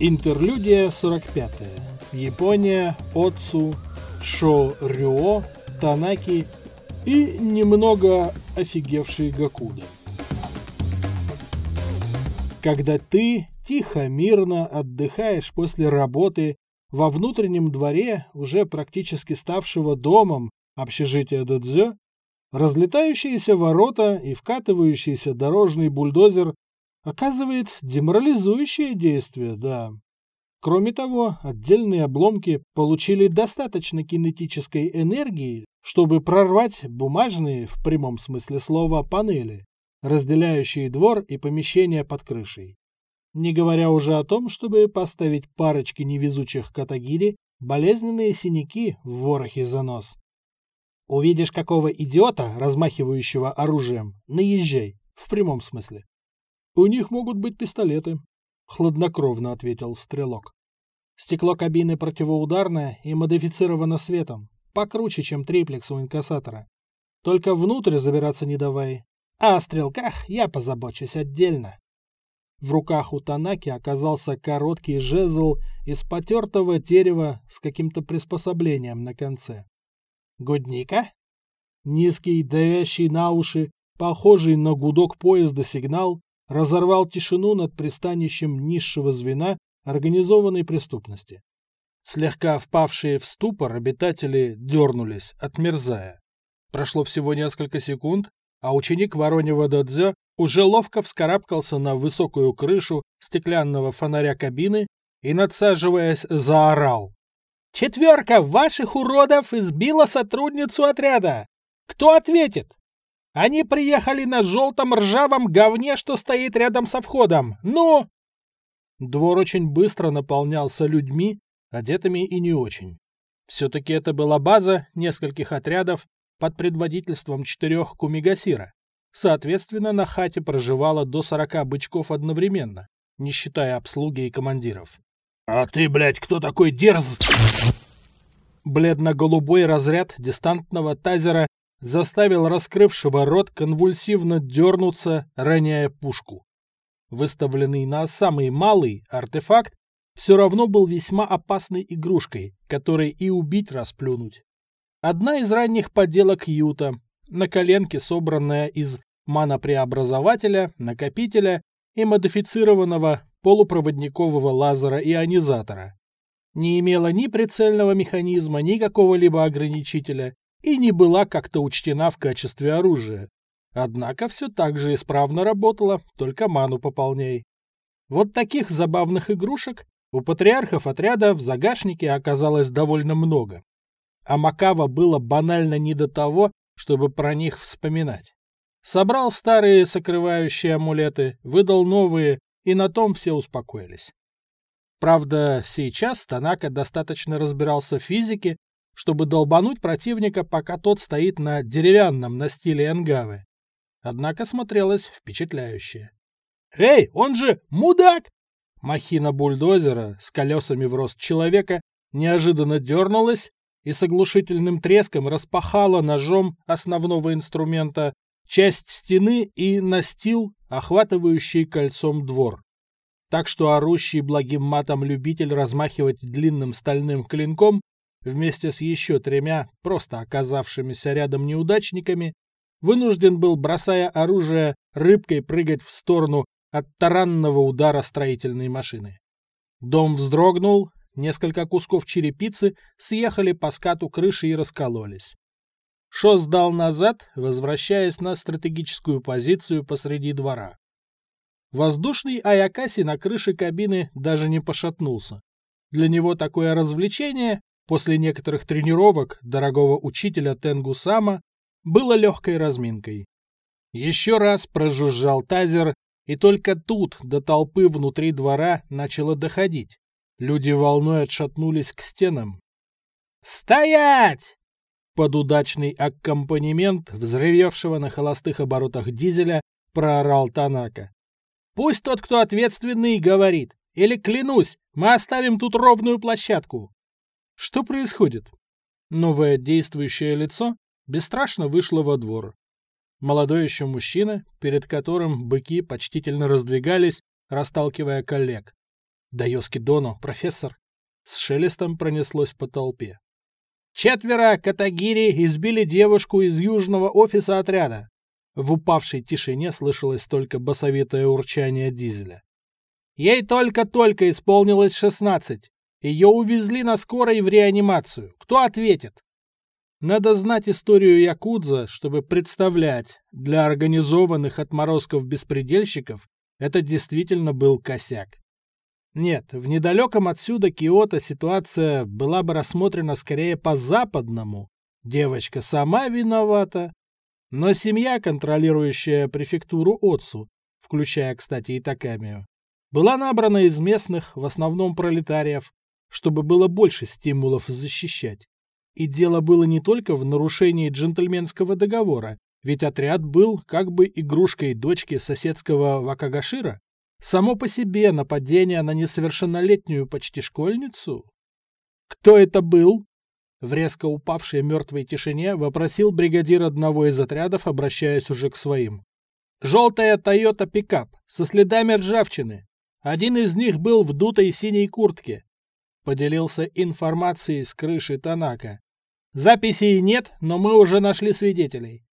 Интерлюдия 45. Япония, Отцу, Шо Рюо, Танаки и немного офигевший Гакуда. Когда ты тихо, мирно отдыхаешь после работы во внутреннем дворе, уже практически ставшего домом общежития Додзё, разлетающиеся ворота и вкатывающийся дорожный бульдозер оказывает деморализующее действие, да. Кроме того, отдельные обломки получили достаточно кинетической энергии, чтобы прорвать бумажные, в прямом смысле слова, панели, разделяющие двор и помещение под крышей. Не говоря уже о том, чтобы поставить парочки невезучих катагири болезненные синяки в ворохе занос. Увидишь какого идиота, размахивающего оружием, наезжай, в прямом смысле. У них могут быть пистолеты, хладнокровно ответил стрелок. Стекло кабины противоударное и модифицировано светом, покруче, чем триплекс у инкассатора. Только внутрь забираться не давай. А о стрелках я позабочусь отдельно. В руках у Танаки оказался короткий жезл из потертого дерева с каким-то приспособлением на конце. Годника? Низкий, давящий на уши, похожий на гудок поезда сигнал разорвал тишину над пристанищем низшего звена организованной преступности. Слегка впавшие в ступор обитатели дернулись, отмерзая. Прошло всего несколько секунд, а ученик Воронева Додзё уже ловко вскарабкался на высокую крышу стеклянного фонаря кабины и, надсаживаясь, заорал. «Четверка ваших уродов избила сотрудницу отряда! Кто ответит? Они приехали на желтом ржавом говне, что стоит рядом со входом. Ну!» Двор очень быстро наполнялся людьми, одетыми и не очень. Все-таки это была база нескольких отрядов под предводительством четырех кумигасира. Соответственно, на хате проживало до сорока бычков одновременно, не считая обслуги и командиров. «А ты, блядь, кто такой дерз?» Бледно-голубой разряд дистантного тазера заставил раскрывшего рот конвульсивно дернуться, роняя пушку. Выставленный на самый малый артефакт все равно был весьма опасной игрушкой, которой и убить расплюнуть. Одна из ранних поделок Юта, на коленке собранная из манопреобразователя, накопителя и модифицированного полупроводникового лазера-ионизатора. Не имела ни прицельного механизма, ни какого-либо ограничителя и не была как-то учтена в качестве оружия. Однако все так же исправно работала, только ману пополняй. Вот таких забавных игрушек у патриархов отряда в загашнике оказалось довольно много. А Макава было банально не до того, чтобы про них вспоминать. Собрал старые сокрывающие амулеты, выдал новые, и на том все успокоились. Правда, сейчас Танака достаточно разбирался в физике, чтобы долбануть противника, пока тот стоит на деревянном настиле Энгавы. Однако смотрелось впечатляюще. «Эй, он же мудак!» Махина бульдозера с колесами в рост человека неожиданно дернулась и с оглушительным треском распахала ножом основного инструмента часть стены и настил, охватывающий кольцом двор. Так что орущий благим матом любитель размахивать длинным стальным клинком вместе с еще тремя просто оказавшимися рядом неудачниками вынужден был, бросая оружие, рыбкой прыгать в сторону от таранного удара строительной машины. Дом вздрогнул, несколько кусков черепицы съехали по скату крыши и раскололись. Шо сдал назад, возвращаясь на стратегическую позицию посреди двора. Воздушный Аякаси на крыше кабины даже не пошатнулся. Для него такое развлечение, после некоторых тренировок дорогого учителя Тенгу Сама, было легкой разминкой. Еще раз прожужжал тазер, и только тут до толпы внутри двора начало доходить. Люди волной отшатнулись к стенам. «Стоять!» Под удачный аккомпанемент взрывевшего на холостых оборотах дизеля проорал Танака. «Пусть тот, кто ответственный, говорит. Или, клянусь, мы оставим тут ровную площадку». Что происходит? Новое действующее лицо бесстрашно вышло во двор. Молодой еще мужчина, перед которым быки почтительно раздвигались, расталкивая коллег. «Дайоски Доно, профессор!» С шелестом пронеслось по толпе. «Четверо Катагири избили девушку из южного офиса отряда!» В упавшей тишине слышалось только басовитое урчание дизеля. «Ей только-только исполнилось шестнадцать. Ее увезли на скорой в реанимацию. Кто ответит?» Надо знать историю Якудза, чтобы представлять, для организованных отморозков-беспредельщиков это действительно был косяк. Нет, в недалеком отсюда Киото ситуация была бы рассмотрена скорее по-западному. Девочка сама виновата. Но семья, контролирующая префектуру Отсу, включая, кстати, и Такамию, была набрана из местных, в основном пролетариев, чтобы было больше стимулов защищать. И дело было не только в нарушении джентльменского договора, ведь отряд был как бы игрушкой дочки соседского Вакагашира. Само по себе нападение на несовершеннолетнюю почти школьницу. «Кто это был?» В резко упавшей мертвой тишине вопросил бригадир одного из отрядов, обращаясь уже к своим. «Желтая Тойота пикап со следами ржавчины. Один из них был в дутой синей куртке. Поделился информацией с крыши Танака. Записей нет, но мы уже нашли свидетелей.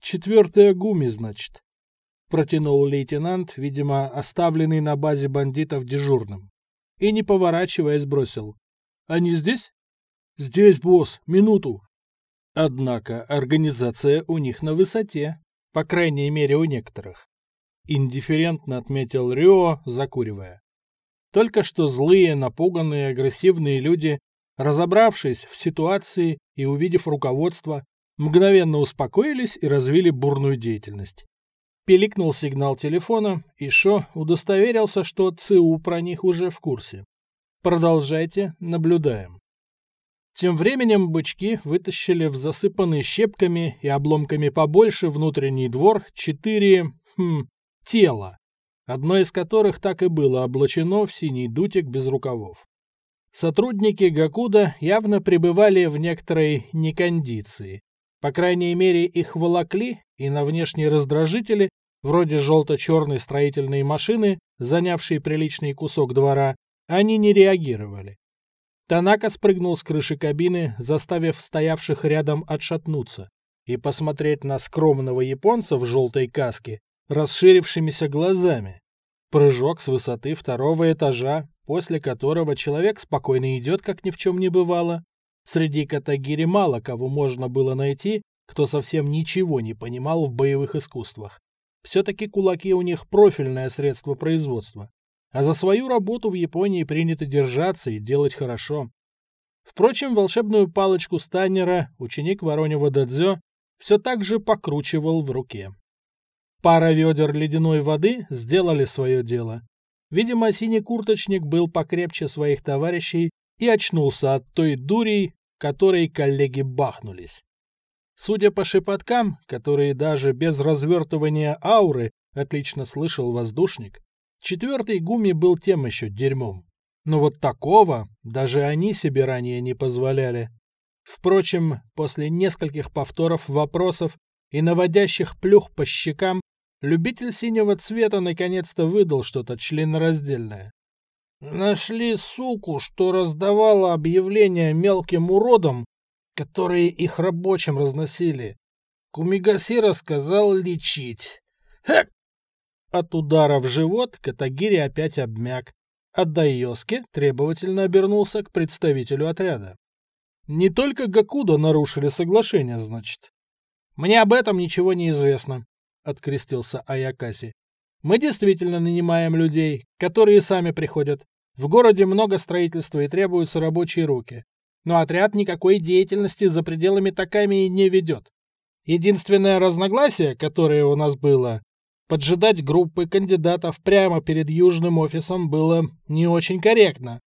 Четвертая гуми, значит. Протянул лейтенант, видимо, оставленный на базе бандитов дежурным. И, не поворачиваясь, бросил. Они здесь? Здесь, босс, минуту. Однако организация у них на высоте, по крайней мере у некоторых. Индифферентно отметил Рио, закуривая. Только что злые, напуганные, агрессивные люди разобравшись в ситуации и увидев руководство, мгновенно успокоились и развили бурную деятельность. Пиликнул сигнал телефона, и Шо удостоверился, что ЦУ про них уже в курсе. Продолжайте, наблюдаем. Тем временем бычки вытащили в засыпанный щепками и обломками побольше внутренний двор четыре... Хм, тела, одно из которых так и было облачено в синий дутик без рукавов. Сотрудники Гакуда явно пребывали в некоторой некондиции. По крайней мере, их волокли, и на внешние раздражители, вроде желто-черной строительной машины, занявшей приличный кусок двора, они не реагировали. Танака спрыгнул с крыши кабины, заставив стоявших рядом отшатнуться, и посмотреть на скромного японца в желтой каске, расширившимися глазами. Прыжок с высоты второго этажа после которого человек спокойно идет, как ни в чем не бывало. Среди Катагири мало кого можно было найти, кто совсем ничего не понимал в боевых искусствах. Все-таки кулаки у них профильное средство производства. А за свою работу в Японии принято держаться и делать хорошо. Впрочем, волшебную палочку Станнера ученик Воронева Дадзё все так же покручивал в руке. Пара ведер ледяной воды сделали свое дело. Видимо, синий курточник был покрепче своих товарищей и очнулся от той дури, которой коллеги бахнулись. Судя по шепоткам, которые даже без развертывания ауры отлично слышал воздушник, четвертый гуми был тем еще дерьмом. Но вот такого даже они себе ранее не позволяли. Впрочем, после нескольких повторов вопросов и наводящих плюх по щекам, Любитель синего цвета наконец-то выдал что-то членораздельное. Нашли суку, что раздавала объявления мелким уродам, которые их рабочим разносили. Кумигаси рассказал лечить. Хэк! От удара в живот Катагири опять обмяк, а Дайоски требовательно обернулся к представителю отряда. Не только Гакуда нарушили соглашение, значит. Мне об этом ничего не известно. — открестился Аякаси. «Мы действительно нанимаем людей, которые сами приходят. В городе много строительства и требуются рабочие руки. Но отряд никакой деятельности за пределами Таками не ведет. Единственное разногласие, которое у нас было, поджидать группы кандидатов прямо перед южным офисом было не очень корректно.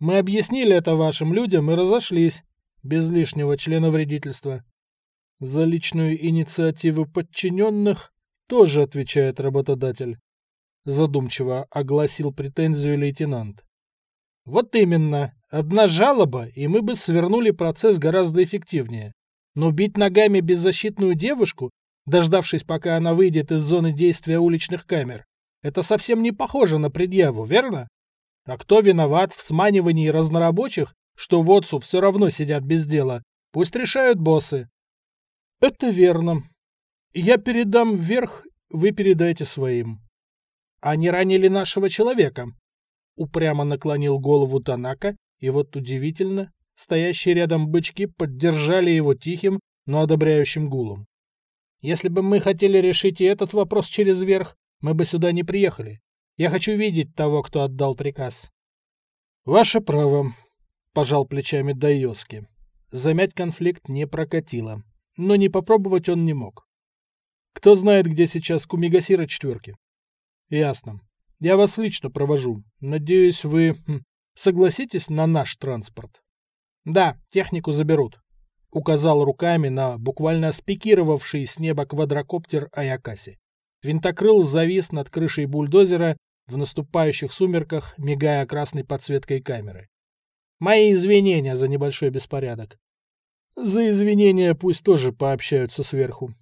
Мы объяснили это вашим людям и разошлись, без лишнего членовредительства. За личную инициативу подчиненных тоже отвечает работодатель. Задумчиво огласил претензию лейтенант. Вот именно. Одна жалоба, и мы бы свернули процесс гораздо эффективнее. Но бить ногами беззащитную девушку дождавшись, пока она выйдет из зоны действия уличных камер. Это совсем не похоже на предъяву, верно? А кто виноват в сманивании разнорабочих, что в отцу все равно сидят без дела? Пусть решают боссы. Это верно. Я передам вверх, вы передайте своим. Они ранили нашего человека. Упрямо наклонил голову Танака, и вот удивительно, стоящие рядом бычки поддержали его тихим, но одобряющим гулом. Если бы мы хотели решить и этот вопрос через верх, мы бы сюда не приехали. Я хочу видеть того, кто отдал приказ. Ваше право, пожал плечами Дайоски. Замять конфликт не прокатило, но не попробовать он не мог. Кто знает, где сейчас Кумигасира четверки? Ясно. Я вас лично провожу. Надеюсь, вы хм, согласитесь на наш транспорт? Да, технику заберут указал руками на буквально спикировавший с неба квадрокоптер Аякаси. Винтокрыл завис над крышей бульдозера в наступающих сумерках, мигая красной подсветкой камеры. Мои извинения за небольшой беспорядок. За извинения пусть тоже пообщаются сверху.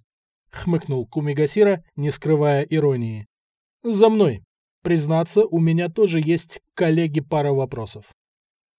Хмыкнул Кумигасира, не скрывая иронии. За мной. Признаться, у меня тоже есть коллеги пара вопросов.